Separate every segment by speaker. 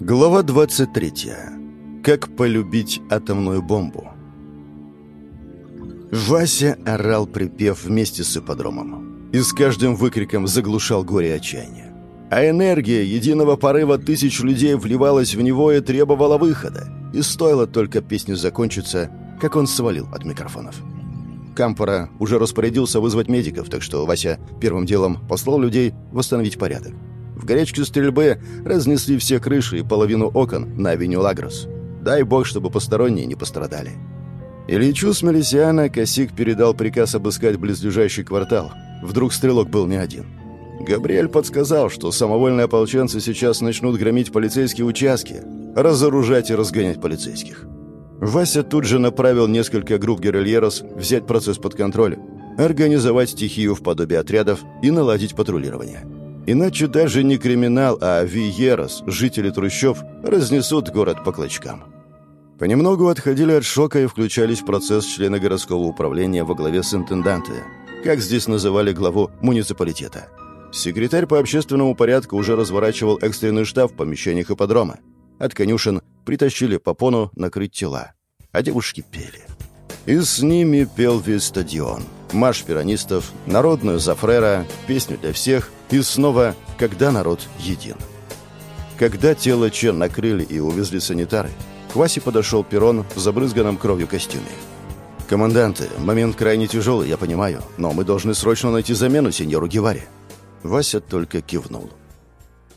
Speaker 1: Глава 23. Как полюбить атомную бомбу. Вася орал припев вместе с ипподромом. И с каждым выкриком заглушал горе отчаяния. А энергия единого порыва тысяч людей вливалась в него и требовала выхода. И стоило только песне закончиться, как он свалил от микрофонов. Кампора уже распорядился вызвать медиков, так что Вася первым делом послал людей восстановить порядок. В горячке стрельбы разнесли все крыши и половину окон на авеню Лагрос. Дай бог, чтобы посторонние не пострадали. Ильичу с Мелисиана Косик передал приказ обыскать близлежащий квартал. Вдруг стрелок был не один. Габриэль подсказал, что самовольные ополченцы сейчас начнут громить полицейские участки, разоружать и разгонять полицейских. Вася тут же направил несколько групп герильерос взять процесс под контроль, организовать стихию в подобие отрядов и наладить патрулирование. Иначе даже не криминал, а Виерос, жители трущоб, разнесут город по клочкам. Понемногу отходили от шока и включались в процесс члены городского управления во главе с интенданты, как здесь называли главу муниципалитета. Секретарь по общественному порядку уже разворачивал экстренный штаб в помещениях ипподрома. От конюшен притащили попону накрыть тела. А девушки пели. И с ними пел весь стадион. Марш пиранистов, народную зафрера, песню для всех и снова «Когда народ един». Когда тело Чен накрыли и увезли санитары, к Васе подошел Перрон в забрызганном кровью костюме. «Команданты, момент крайне тяжелый, я понимаю, но мы должны срочно найти замену сеньору Геваре». Вася только кивнул.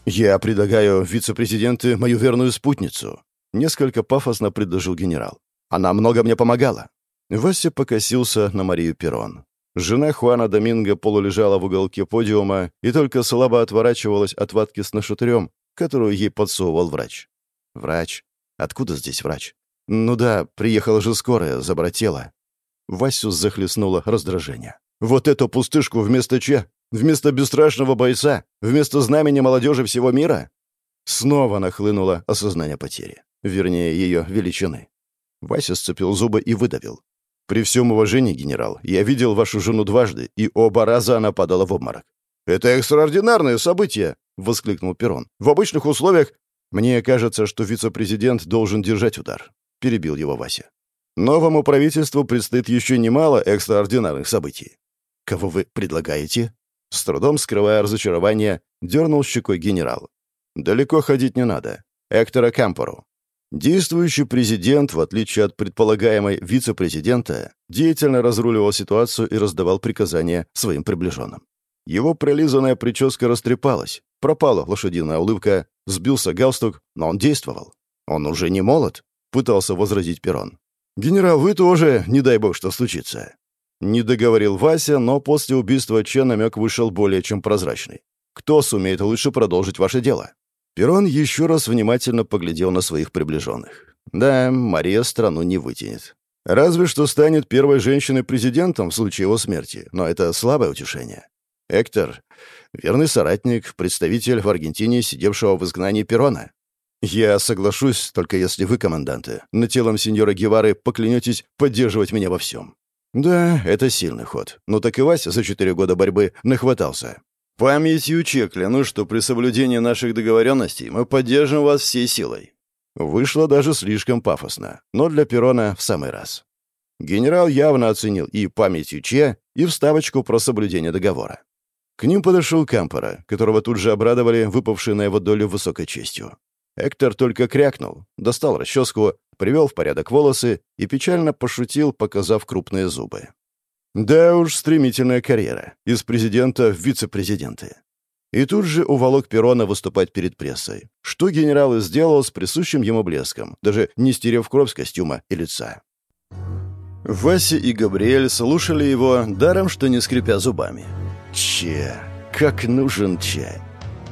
Speaker 1: «Я предлагаю вице-президенты мою верную спутницу», — несколько пафосно предложил генерал. «Она много мне помогала». Вася покосился на Марию Перрон. Жена Хуана Доминго полулежала в уголке подиума и только слабо отворачивалась от ватки с нашатырем, которую ей подсовывал врач. Врач? Откуда здесь врач? Ну да, приехала же скорая, забрать тело. Васю захлестнуло раздражение. Вот эту пустышку вместо Че? Вместо бесстрашного бойца? Вместо знамени молодежи всего мира? Снова нахлынуло осознание потери. Вернее, ее величины. Вася сцепил зубы и выдавил. «При всем уважении, генерал, я видел вашу жену дважды, и оба раза она падала в обморок». «Это экстраординарное событие!» — воскликнул Перрон. «В обычных условиях...» «Мне кажется, что вице-президент должен держать удар», — перебил его Вася. «Новому правительству предстоит еще немало экстраординарных событий». «Кого вы предлагаете?» С трудом скрывая разочарование, дернул щекой генерал. «Далеко ходить не надо. Эктора Кампору. Действующий президент, в отличие от предполагаемой вице-президента, деятельно разруливал ситуацию и раздавал приказания своим приближенным. Его прилизанная прическа растрепалась, пропала лошадиная улыбка, сбился галстук, но он действовал. Он уже не молод, пытался возразить Перрон. «Генерал, вы тоже, не дай бог, что случится». Не договорил Вася, но после убийства Че намек вышел более чем прозрачный. «Кто сумеет лучше продолжить ваше дело?» Перрон еще раз внимательно поглядел на своих приближенных. Да, Мария страну не вытянет. Разве что станет первой женщиной-президентом в случае его смерти, но это слабое утешение. Эктор — верный соратник, представитель в Аргентине, сидевшего в изгнании Перрона. Я соглашусь, только если вы, команданты, на телом сеньора Гевары поклянетесь поддерживать меня во всем. Да, это сильный ход. Но так и Вася за четыре года борьбы нахватался. Памятью Че клянусь, что при соблюдении наших договоренностей мы поддержим вас всей силой. Вышло даже слишком пафосно, но для Перона в самый раз. Генерал явно оценил и памятью Че, и вставочку про соблюдение договора. К ним подошел Кампора, которого тут же обрадовали выпавшие на его долю высокой честью. Эктор только крякнул, достал расческу, привел в порядок волосы и печально пошутил, показав крупные зубы. Да уж, стремительная карьера. Из президента в вице-президенты. И тут же уволок Перона выступать перед прессой. Что генерал и сделал с присущим ему блеском, даже не стерев кровь с костюма и лица. Вася и Габриэль слушали его, даром что не скрипя зубами. Че, как нужен чай.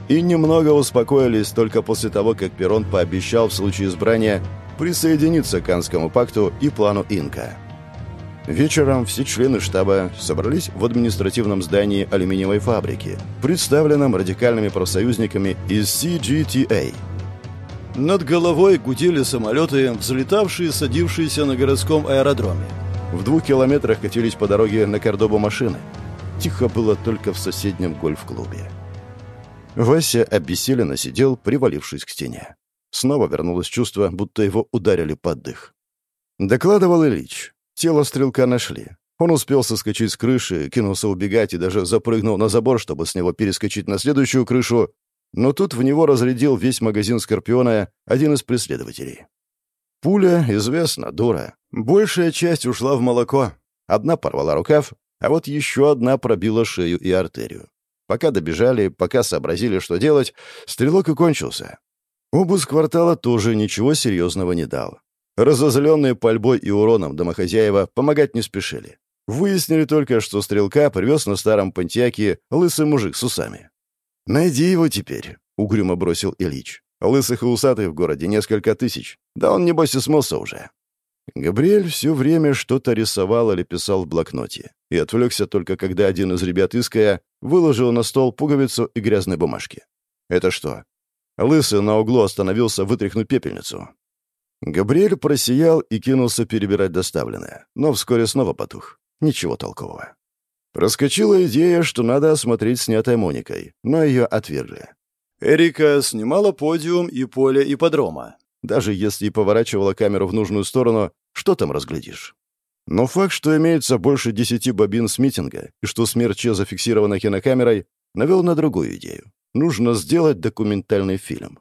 Speaker 1: И немного успокоились только после того, как Перон пообещал в случае избрания присоединиться к Канскому пакту и плану Инка. Вечером все члены штаба собрались в административном здании алюминиевой фабрики, представленном радикальными профсоюзниками из CGTA. Над головой гудели самолеты, взлетавшие и садившиеся на городском аэродроме. В двух километрах катились по дороге на Кордобу машины. Тихо было только в соседнем гольф-клубе. Вася обессиленно сидел, привалившись к стене. Снова вернулось чувство, будто его ударили под дых. Докладывал Ильич. Тело стрелка нашли. Он успел соскочить с крыши, кинулся убегать и даже запрыгнул на забор, чтобы с него перескочить на следующую крышу, но тут в него разрядил весь магазин «Скорпиона» один из преследователей. Пуля, известна, дура. Большая часть ушла в молоко. Одна порвала рукав, а вот еще одна пробила шею и артерию. Пока добежали, пока сообразили, что делать, стрелок и кончился. Обыск квартала тоже ничего серьезного не дал. Разозленные пальбой и уроном домохозяева помогать не спешили. Выяснили только, что стрелка привез на старом понтьяке лысый мужик с усами. «Найди его теперь», — угрюмо бросил Ильич. «Лысых и усатых в городе несколько тысяч. Да он, небось, и смылся уже». Габриэль все время что-то рисовал или писал в блокноте и отвлекся только когда один из ребят Иская выложил на стол пуговицу и грязные бумажки. «Это что?» Лысый на углу остановился вытряхнуть пепельницу. Габриэль просиял и кинулся перебирать доставленное, но вскоре снова потух. Ничего толкового. Проскочила идея, что надо осмотреть снятое Моникой, но ее отвергли. Эрика снимала подиум и поле ипподрома. Даже если и поворачивала камеру в нужную сторону, что там разглядишь? Но факт, что имеется больше десяти бобин с митинга и что смерть Че зафиксирована кинокамерой, навел на другую идею. Нужно сделать документальный фильм.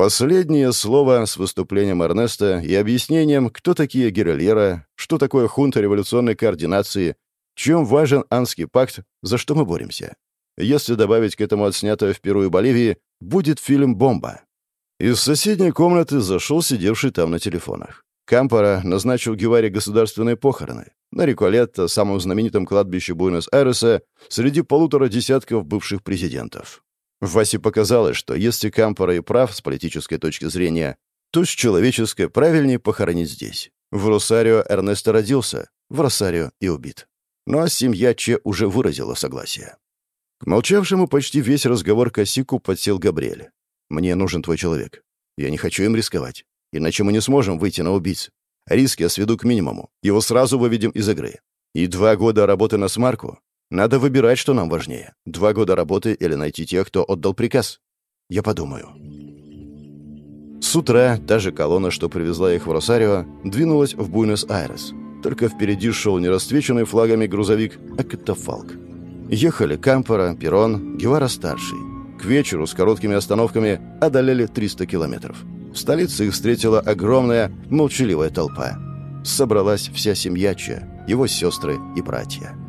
Speaker 1: Последнее слово с выступлением Эрнеста и объяснением, кто такие Геральера, что такое хунта революционной координации, чем важен Анский пакт, за что мы боремся. Если добавить к этому отснятое в Перу и Боливии, будет фильм «Бомба». Из соседней комнаты зашел сидевший там на телефонах. Кампора назначил Геваре государственные похороны. На Риколетто, самом знаменитом кладбище Буэнос-Айреса, среди полутора десятков бывших президентов. Васе показалось, что если Кампора и прав с политической точки зрения, то с человеческой правильнее похоронить здесь. В Росарио Эрнесто родился, в Росарио и убит. Но семья Че уже выразила согласие. К молчавшему почти весь разговор Косику подсел Габриэль. Мне нужен твой человек. Я не хочу им рисковать. Иначе мы не сможем выйти на убийц. Риски я сведу к минимуму. Его сразу выведем из игры. И два года работы на смарку. Надо выбирать, что нам важнее. Два года работы или найти тех, кто отдал приказ. Я подумаю. С утра та же колонна, что привезла их в Росарио, двинулась в Буэнос-Айрес. Только впереди шел не расцвеченный флагами грузовик, а катафалк. Ехали Кампора, Перрон, Гевара-старший. К вечеру с короткими остановками одолели 300 километров. В столице их встретила огромная, молчаливая толпа. Собралась вся семья Че, его сестры и братья.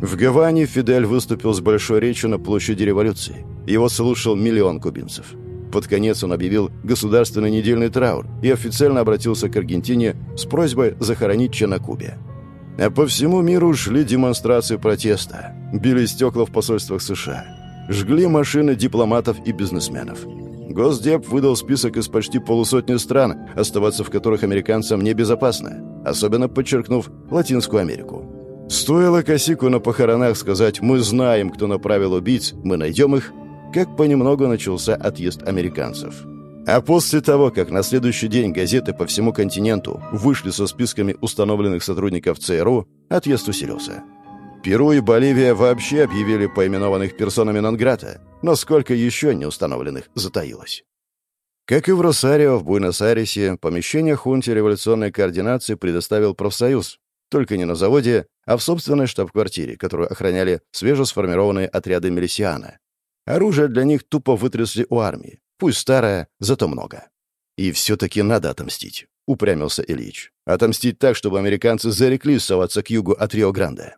Speaker 1: В Гаване Фидель выступил с большой речью на площади революции. Его слушал миллион кубинцев. Под конец он объявил государственный недельный траур и официально обратился к Аргентине с просьбой захоронить Че на Кубе. А по всему миру шли демонстрации протеста. Били стекла в посольствах США жгли машины дипломатов и бизнесменов. Госдеп выдал список из почти полусотни стран, оставаться в которых американцам небезопасно, особенно подчеркнув Латинскую Америку. Стоило Косику на похоронах сказать «мы знаем, кто направил убийц, мы найдем их», как понемногу начался отъезд американцев. А после того, как на следующий день газеты по всему континенту вышли со списками установленных сотрудников ЦРУ, отъезд усилился. Перу и Боливия вообще объявили поименованных персонами Нонграта, но сколько еще не установленных затаилось. Как и в Росарио, в Буэнос-Айресе, помещение хунте революционной координации предоставил профсоюз, только не на заводе, а в собственной штаб-квартире, которую охраняли свежесформированные отряды милисиана. Оружие для них тупо вытрясли у армии. Пусть старое, зато много. И все-таки надо отомстить, упрямился Ильич. Отомстить так, чтобы американцы зареклись соваться к югу от Рио-Гранде.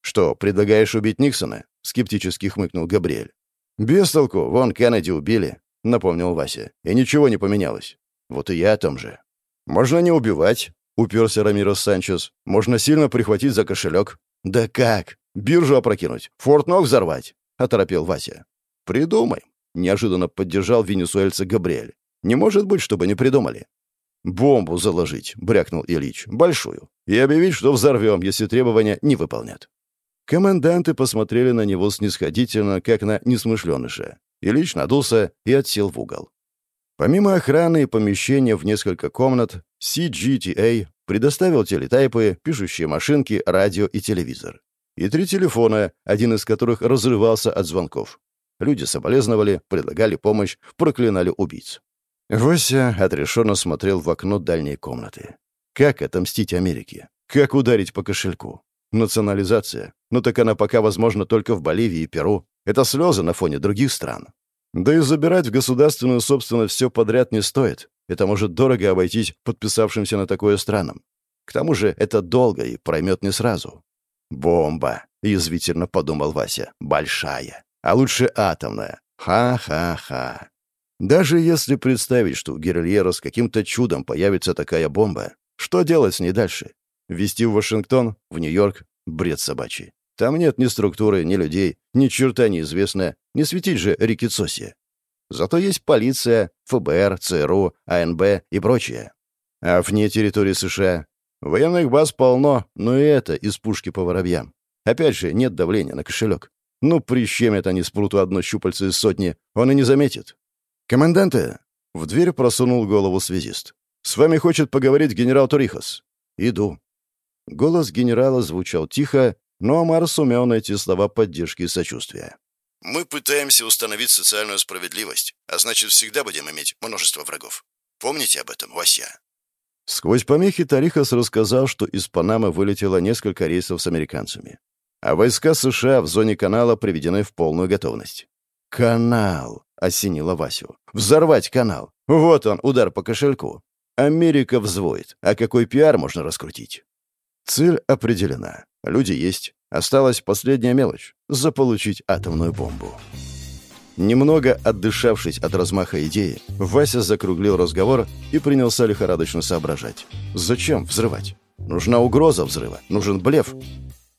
Speaker 1: «Что, предлагаешь убить Никсона?» — скептически хмыкнул Габриэль. «Без толку, вон Кеннеди убили», — напомнил Вася. «И ничего не поменялось. Вот и я о том же». «Можно не убивать», — уперся Рамирос Санчес. «Можно сильно прихватить за кошелек». «Да как? Биржу опрокинуть? Форт Нок взорвать?» — оторопел Вася. «Придумай», — неожиданно поддержал венесуэльца Габриэль. «Не может быть, чтобы не придумали». «Бомбу заложить», — брякнул Ильич. «Большую. И объявить, что взорвем, если требования не выполнят». Команданты посмотрели на него снисходительно, как на несмышленыша. Ильич надулся и отсел в угол. Помимо охраны и помещения в несколько комнат, CGTA предоставил телетайпы, пишущие машинки, радио и телевизор. И три телефона, один из которых разрывался от звонков. Люди соболезновали, предлагали помощь, проклинали убийц. Вася отрешенно смотрел в окно дальней комнаты. Как отомстить Америке? Как ударить по кошельку? Национализация? Ну так она пока возможна только в Боливии и Перу. Это слезы на фоне других стран. Да и забирать в государственную собственность все подряд не стоит. Это может дорого обойтись подписавшимся на такое странам. К тому же это долго и проймет не сразу. «Бомба», — язвительно подумал Вася. «Большая. А лучше атомная. Ха-ха-ха». Даже если представить, что у Герльера с каким-то чудом появится такая бомба, что делать с ней дальше? Вести в Вашингтон, в Нью-Йорк? Бред собачий. Там нет ни структуры, ни людей, ни черта неизвестная, не светить же Рикицоси. Зато есть полиция, ФБР, ЦРУ, АНБ и прочее. А вне территории США военных баз полно, но и это из пушки по воробьям. Опять же, нет давления на кошелек. Ну, прищемят они спруту одно щупальце из сотни, он и не заметит. «Команданты!» — в дверь просунул голову связист. «С вами хочет поговорить генерал Торихос». «Иду». Голос генерала звучал тихо, но Амар сумел найти слова поддержки и сочувствия. «Мы пытаемся установить социальную справедливость, а значит, всегда будем иметь множество врагов. Помните об этом, Вася?» Сквозь помехи Тарихас рассказал, что из Панамы вылетело несколько рейсов с американцами, а войска США в зоне канала приведены в полную готовность. «Канал!» — осенило Васю. «Взорвать канал! Вот он, удар по кошельку! Америка взвоет, а какой пиар можно раскрутить?» Цель определена. Люди есть. Осталась последняя мелочь — заполучить атомную бомбу. Немного отдышавшись от размаха идеи, Вася закруглил разговор и принялся лихорадочно соображать. Зачем взрывать? Нужна угроза взрыва, нужен блеф.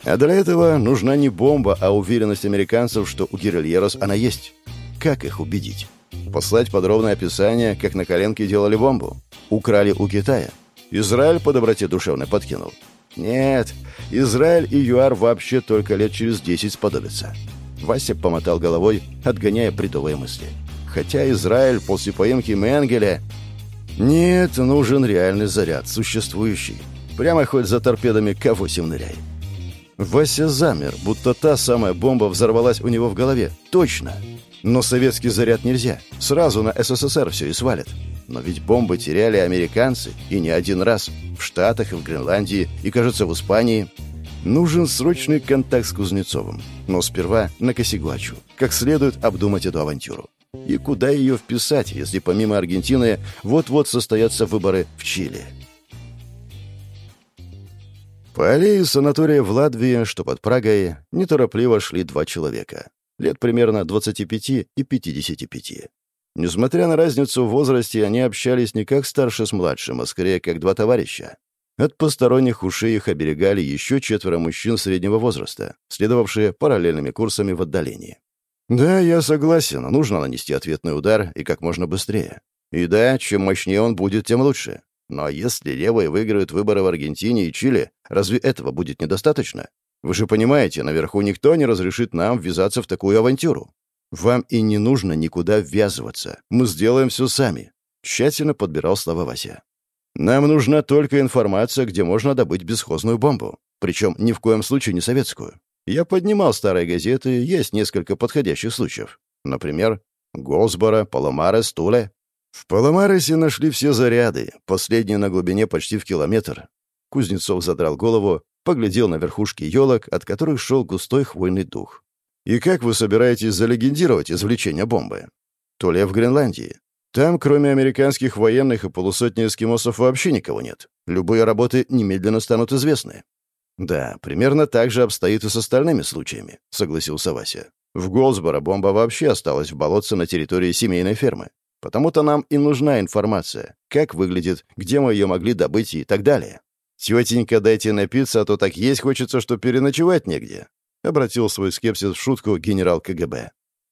Speaker 1: А для этого нужна не бомба, а уверенность американцев, что у Гирильерос она есть. Как их убедить? Послать подробное описание, как на коленке делали бомбу. Украли у Китая. Израиль по доброте душевной подкинул. Нет, Израиль и ЮАР вообще только лет через десять сподобятся. Вася помотал головой, отгоняя бредовые мысли. Хотя Израиль после поимки Менгеля... Нет, нужен реальный заряд, существующий. Прямо хоть за торпедами К-8 ныряй. Вася замер, будто та самая бомба взорвалась у него в голове. Точно. Но советский заряд нельзя. Сразу на СССР все и свалят. Но ведь бомбы теряли американцы, и не один раз. В Штатах и в Гренландии, и, кажется, в Испании. Нужен срочный контакт с Кузнецовым. Но сперва на Косигуачу. Как следует обдумать эту авантюру. И куда ее вписать, если помимо Аргентины вот-вот состоятся выборы в Чили? По аллее санатория в Латвии, что под Прагой, неторопливо шли два человека. Лет примерно 25 и 55. Несмотря на разницу в возрасте, они общались не как старше с младшим, а скорее как два товарища. От посторонних ушей их оберегали еще четверо мужчин среднего возраста, следовавшие параллельными курсами в отдалении. Да, я согласен, нужно нанести ответный удар и как можно быстрее. И да, чем мощнее он будет, тем лучше. Но если левые выиграют выборы в Аргентине и Чили, разве этого будет недостаточно? Вы же понимаете, наверху никто не разрешит нам ввязаться в такую авантюру. Вам и не нужно никуда ввязываться. Мы сделаем все сами. Тщательно подбирал слова Вася. Нам нужна только информация, где можно добыть бесхозную бомбу. Причем ни в коем случае не советскую. Я поднимал старые газеты, есть несколько подходящих случаев. Например, Голсбора, Паломарес, Туле. В Паломаресе нашли все заряды, последние на глубине почти в километр. Кузнецов задрал голову, поглядел на верхушки елок, от которых шел густой хвойный дух. «И как вы собираетесь залегендировать извлечение бомбы?» «То ли в Гренландии. Там, кроме американских военных и полусотни эскимосов, вообще никого нет. Любые работы немедленно станут известны». «Да, примерно так же обстоит и с остальными случаями», — согласился Вася. «В Голсборо бомба вообще осталась в болотце на территории семейной фермы. Потому-то нам и нужна информация, как выглядит, где мы ее могли добыть и так далее». «Тетенька, дайте напиться, а то так есть хочется, что переночевать негде», — обратил свой скепсис в шутку генерал КГБ.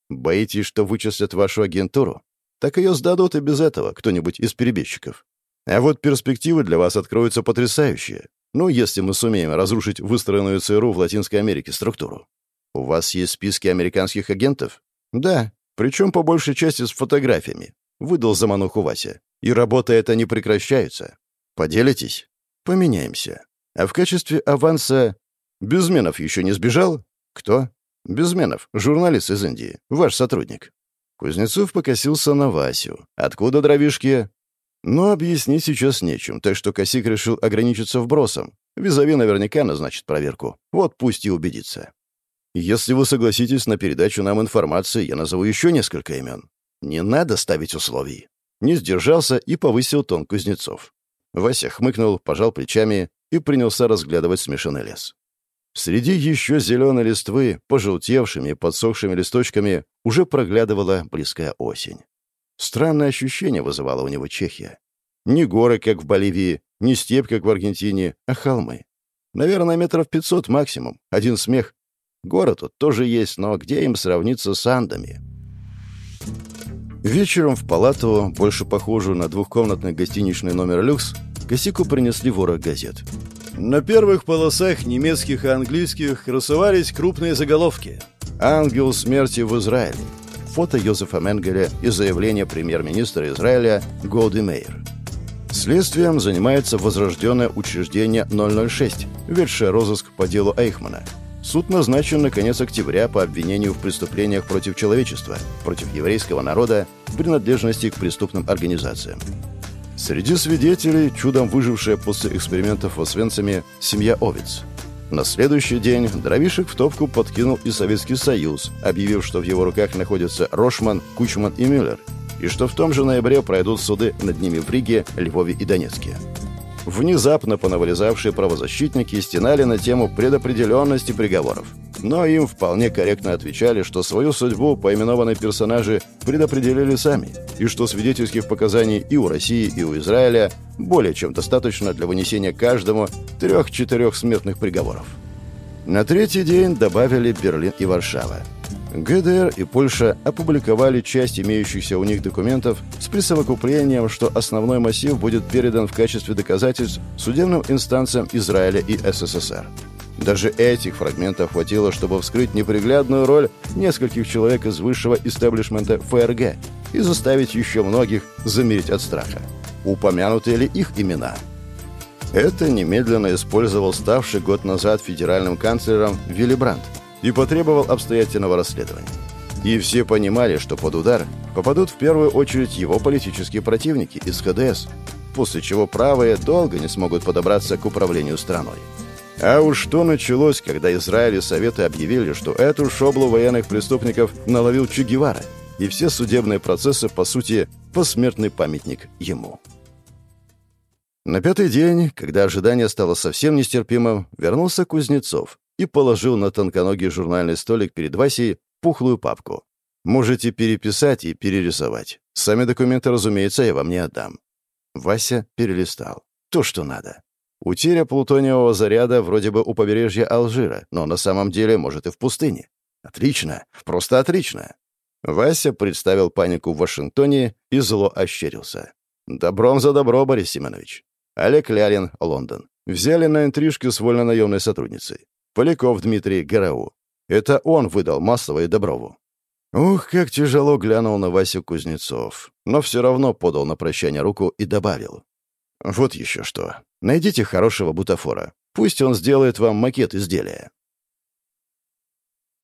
Speaker 1: «Боитесь, что вычислят вашу агентуру? Так ее сдадут и без этого кто-нибудь из перебежчиков. А вот перспективы для вас откроются потрясающие. Ну, если мы сумеем разрушить выстроенную ЦРУ в Латинской Америке структуру. У вас есть списки американских агентов? Да, причем по большей части с фотографиями. Выдал замануху Вася. И работа эта не прекращается. Поделитесь? Поменяемся. А в качестве аванса... Безменов еще не сбежал? Кто? Безменов, журналист из Индии, ваш сотрудник. Кузнецов покосился на Васю. «Откуда дровишки?» Но объяснить сейчас нечем, так что Косик решил ограничиться вбросом. Визави наверняка назначит проверку. Вот пусть и убедится. Если вы согласитесь на передачу нам информации, я назову еще несколько имен. Не надо ставить условий. Не сдержался и повысил тон Кузнецов. Вася хмыкнул, пожал плечами и принялся разглядывать смешанный лес. Среди еще зеленой листвы, пожелтевшими и подсохшими листочками, уже проглядывала близкая осень. Странное ощущение вызывала у него Чехия. Не горы, как в Боливии, не степь, как в Аргентине, а холмы. Наверное, метров пятьсот максимум. Один смех. Город тут тоже есть, но где им сравниться с Андами? Вечером в палату, больше похожую на двухкомнатный гостиничный номер «Люкс», Косику принесли ворох газет. На первых полосах немецких и английских красовались крупные заголовки. «Ангел смерти в Израиле», фото Йозефа Менгеля и заявление премьер-министра Израиля Голди Мейер. Следствием занимается возрожденное учреждение 006, ведшее розыск по делу Эйхмана. Суд назначен на конец октября по обвинению в преступлениях против человечества, против еврейского народа, принадлежности к преступным организациям. Среди свидетелей, чудом выжившая после экспериментов в Освенциме, семья Овец. На следующий день дровишек в топку подкинул и Советский Союз, объявив, что в его руках находятся Рошман, Кучман и Мюллер, и что в том же ноябре пройдут суды над ними в Риге, Львове и Донецке. Внезапно понавылезавшие правозащитники стенали на тему предопределенности приговоров. Но им вполне корректно отвечали, что свою судьбу поименованные персонажи предопределили сами, и что свидетельских показаний и у России, и у Израиля более чем достаточно для вынесения каждому трех-четырех смертных приговоров. На третий день добавили Берлин и Варшава. ГДР и Польша опубликовали часть имеющихся у них документов с присовокуплением, что основной массив будет передан в качестве доказательств судебным инстанциям Израиля и СССР. Даже этих фрагментов хватило, чтобы вскрыть неприглядную роль нескольких человек из высшего истеблишмента ФРГ и заставить еще многих замереть от страха. Упомянуты ли их имена? Это немедленно использовал ставший год назад федеральным канцлером Вилли Брандт и потребовал обстоятельного расследования. И все понимали, что под удар попадут в первую очередь его политические противники из ХДС, после чего правые долго не смогут подобраться к управлению страной. А уж что началось, когда Израиль и Советы объявили, что эту шоблу военных преступников наловил Че Гевара, и все судебные процессы, по сути, посмертный памятник ему. На пятый день, когда ожидание стало совсем нестерпимым, вернулся Кузнецов и положил на тонконогий журнальный столик перед Васей пухлую папку. «Можете переписать и перерисовать. Сами документы, разумеется, я вам не отдам». Вася перелистал. То, что надо. Утеря плутониевого заряда вроде бы у побережья Алжира, но на самом деле, может, и в пустыне. Отлично. Просто отлично. Вася представил панику в Вашингтоне и зло ощерился. «Добром за добро, Борис Семенович». Олег Лялин, Лондон. Взяли на интрижки с вольно-наемной сотрудницей. Поляков Дмитрий ГРУ. Это он выдал Маслова и Доброву. Ух, как тяжело глянул на Васю Кузнецов, но все равно подал на прощание руку и добавил. Вот еще что. Найдите хорошего бутафора. Пусть он сделает вам макет изделия.